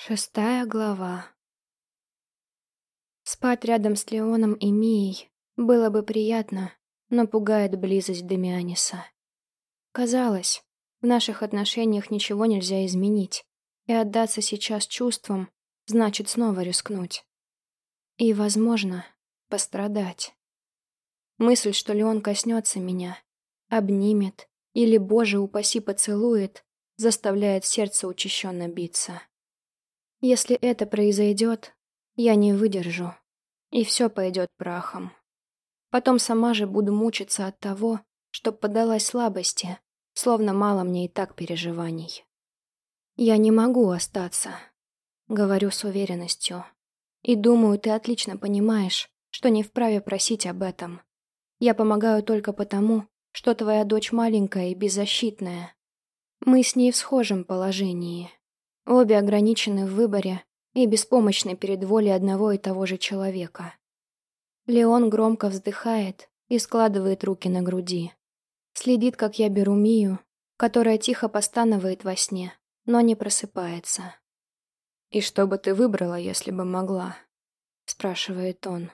Шестая глава. Спать рядом с Леоном и Мией было бы приятно, но пугает близость Демианиса. Казалось, в наших отношениях ничего нельзя изменить, и отдаться сейчас чувствам значит снова рискнуть. И, возможно, пострадать. Мысль, что Леон коснется меня, обнимет или, боже упаси, поцелует, заставляет сердце учащенно биться. Если это произойдет, я не выдержу, и все пойдет прахом. Потом сама же буду мучиться от того, что поддалась слабости, словно мало мне и так переживаний. Я не могу остаться, говорю с уверенностью. И думаю, ты отлично понимаешь, что не вправе просить об этом. Я помогаю только потому, что твоя дочь маленькая и беззащитная. Мы с ней в схожем положении. Обе ограничены в выборе и беспомощны перед волей одного и того же человека. Леон громко вздыхает и складывает руки на груди. Следит, как я беру Мию, которая тихо постанывает во сне, но не просыпается. «И что бы ты выбрала, если бы могла?» — спрашивает он.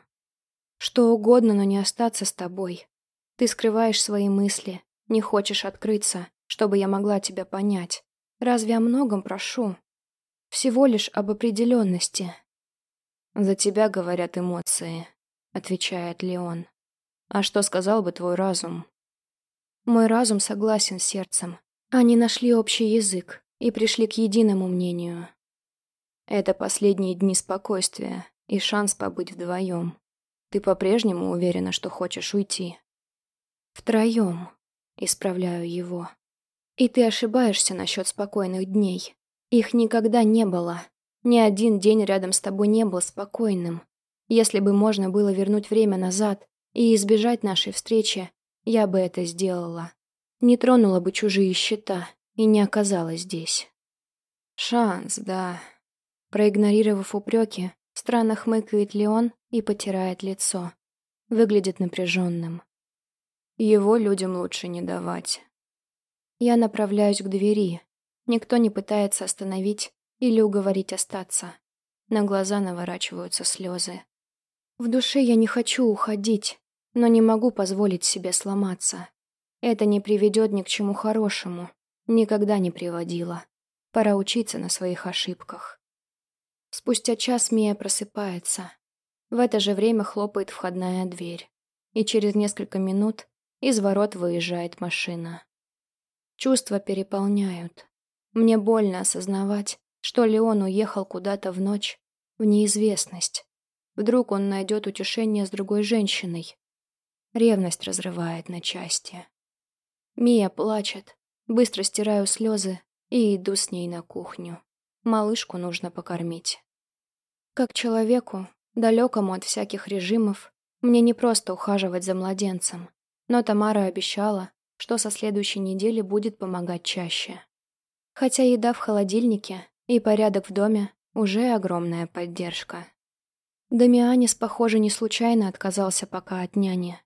«Что угодно, но не остаться с тобой. Ты скрываешь свои мысли, не хочешь открыться, чтобы я могла тебя понять. Разве о многом прошу?» Всего лишь об определенности. «За тебя говорят эмоции», — отвечает Леон. «А что сказал бы твой разум?» Мой разум согласен с сердцем. Они нашли общий язык и пришли к единому мнению. Это последние дни спокойствия и шанс побыть вдвоем. Ты по-прежнему уверена, что хочешь уйти? Втроем, исправляю его. И ты ошибаешься насчет спокойных дней. Их никогда не было. Ни один день рядом с тобой не был спокойным. Если бы можно было вернуть время назад и избежать нашей встречи, я бы это сделала. Не тронула бы чужие счета и не оказалась здесь. Шанс, да. Проигнорировав упреки, странно хмыкает Леон и потирает лицо. Выглядит напряженным. Его людям лучше не давать. Я направляюсь к двери, Никто не пытается остановить или уговорить остаться. На глаза наворачиваются слезы. В душе я не хочу уходить, но не могу позволить себе сломаться. Это не приведет ни к чему хорошему. Никогда не приводило. Пора учиться на своих ошибках. Спустя час Мия просыпается. В это же время хлопает входная дверь. И через несколько минут из ворот выезжает машина. Чувства переполняют. Мне больно осознавать, что Леон уехал куда-то в ночь, в неизвестность. Вдруг он найдет утешение с другой женщиной. Ревность разрывает на части. Мия плачет. Быстро стираю слезы и иду с ней на кухню. Малышку нужно покормить. Как человеку, далекому от всяких режимов, мне не просто ухаживать за младенцем, но Тамара обещала, что со следующей недели будет помогать чаще. Хотя еда в холодильнике и порядок в доме уже огромная поддержка. Дамианис, похоже, не случайно отказался пока от няни.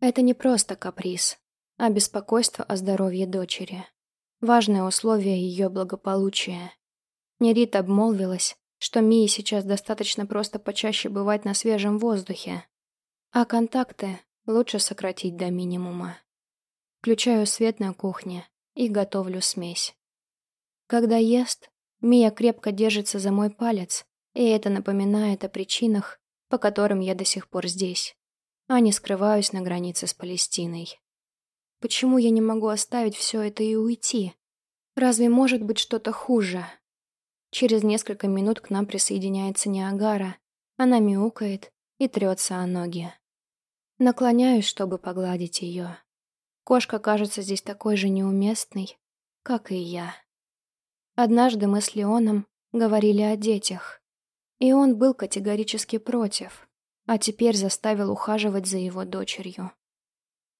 Это не просто каприз, а беспокойство о здоровье дочери. Важное условие ее благополучия. Нерит обмолвилась, что Мии сейчас достаточно просто почаще бывать на свежем воздухе, а контакты лучше сократить до минимума. Включаю свет на кухне и готовлю смесь. Когда ест, Мия крепко держится за мой палец, и это напоминает о причинах, по которым я до сих пор здесь, а не скрываюсь на границе с Палестиной. Почему я не могу оставить все это и уйти? Разве может быть что-то хуже? Через несколько минут к нам присоединяется Ниагара. Она мяукает и трется о ноги. Наклоняюсь, чтобы погладить ее. Кошка кажется здесь такой же неуместной, как и я. Однажды мы с Леоном говорили о детях, и он был категорически против, а теперь заставил ухаживать за его дочерью.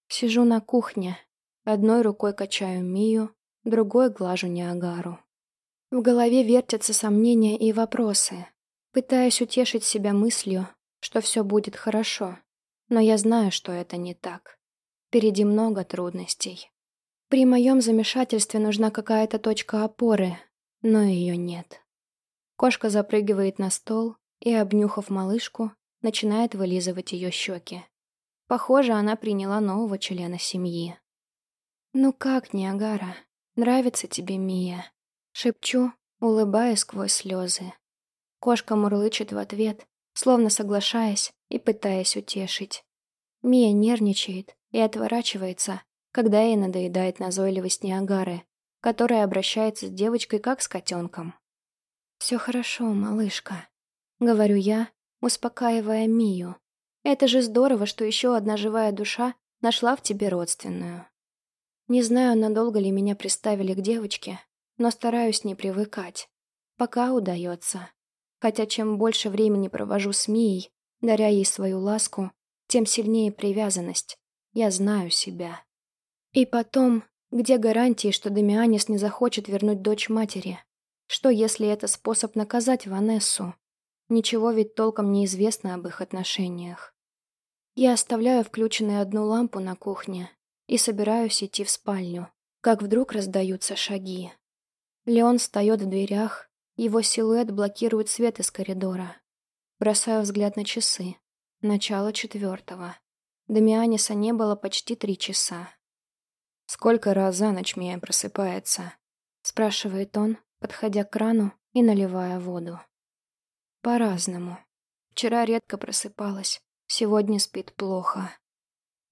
Сижу на кухне, одной рукой качаю Мию, другой глажу Ниагару. В голове вертятся сомнения и вопросы. Пытаюсь утешить себя мыслью, что все будет хорошо, но я знаю, что это не так. Впереди много трудностей. При моем замешательстве нужна какая-то точка опоры, но ее нет. Кошка запрыгивает на стол и, обнюхав малышку, начинает вылизывать ее щеки. Похоже, она приняла нового члена семьи. «Ну как, Ниагара, нравится тебе Мия?» Шепчу, улыбаясь сквозь слезы. Кошка мурлычет в ответ, словно соглашаясь и пытаясь утешить. Мия нервничает и отворачивается, когда ей надоедает назойливость Ниагары, которая обращается с девочкой как с котенком. «Все хорошо, малышка», — говорю я, успокаивая Мию. «Это же здорово, что еще одна живая душа нашла в тебе родственную». Не знаю, надолго ли меня приставили к девочке, но стараюсь не привыкать. Пока удается. Хотя чем больше времени провожу с Мией, даря ей свою ласку, тем сильнее привязанность. Я знаю себя. И потом, где гарантии, что Дамианис не захочет вернуть дочь матери? Что, если это способ наказать Ванессу? Ничего ведь толком не известно об их отношениях. Я оставляю включенной одну лампу на кухне и собираюсь идти в спальню, как вдруг раздаются шаги. Леон встает в дверях, его силуэт блокирует свет из коридора. Бросаю взгляд на часы. Начало четвертого. Дамианиса не было почти три часа. «Сколько раз за ночь Мия просыпается?» — спрашивает он, подходя к крану и наливая воду. «По-разному. Вчера редко просыпалась, сегодня спит плохо».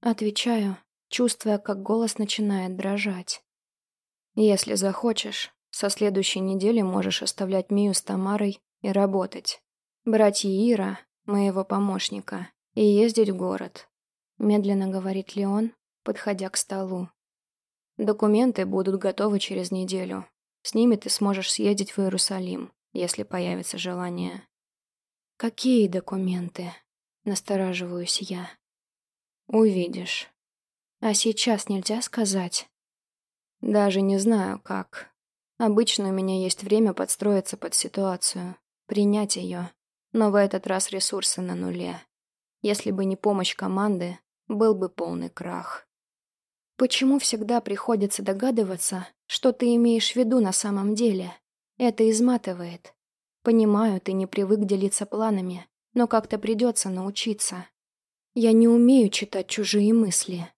Отвечаю, чувствуя, как голос начинает дрожать. «Если захочешь, со следующей недели можешь оставлять Мию с Тамарой и работать. Брать Ира, моего помощника, и ездить в город», — медленно говорит Леон, подходя к столу. Документы будут готовы через неделю. С ними ты сможешь съездить в Иерусалим, если появится желание. Какие документы? Настораживаюсь я. Увидишь. А сейчас нельзя сказать? Даже не знаю, как. Обычно у меня есть время подстроиться под ситуацию, принять ее. Но в этот раз ресурсы на нуле. Если бы не помощь команды, был бы полный крах. Почему всегда приходится догадываться, что ты имеешь в виду на самом деле? Это изматывает. Понимаю, ты не привык делиться планами, но как-то придется научиться. Я не умею читать чужие мысли.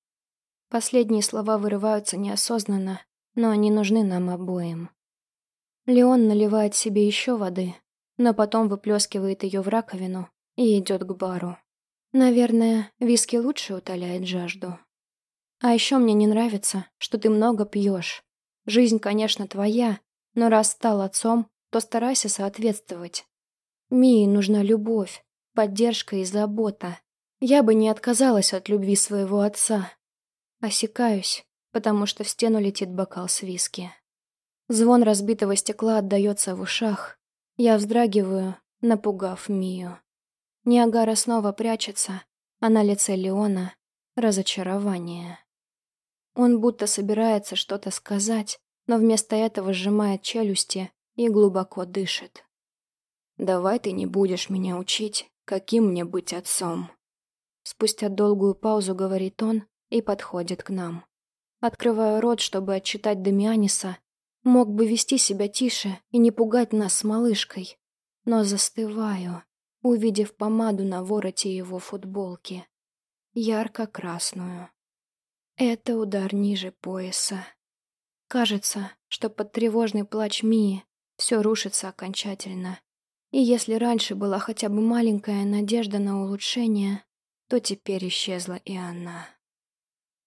Последние слова вырываются неосознанно, но они нужны нам обоим. Леон наливает себе еще воды, но потом выплескивает ее в раковину и идет к бару. Наверное, виски лучше утоляет жажду. А еще мне не нравится, что ты много пьешь. Жизнь, конечно, твоя, но раз стал отцом, то старайся соответствовать. Мии нужна любовь, поддержка и забота. Я бы не отказалась от любви своего отца. Осекаюсь, потому что в стену летит бокал с виски. Звон разбитого стекла отдается в ушах. Я вздрагиваю, напугав Мию. Ниагара снова прячется, а на лице Леона — разочарование. Он будто собирается что-то сказать, но вместо этого сжимает челюсти и глубоко дышит. «Давай ты не будешь меня учить, каким мне быть отцом». Спустя долгую паузу говорит он и подходит к нам. Открываю рот, чтобы отчитать Дамианиса. Мог бы вести себя тише и не пугать нас с малышкой. Но застываю, увидев помаду на вороте его футболки. Ярко-красную. Это удар ниже пояса. Кажется, что под тревожный плач Мии все рушится окончательно. И если раньше была хотя бы маленькая надежда на улучшение, то теперь исчезла и она.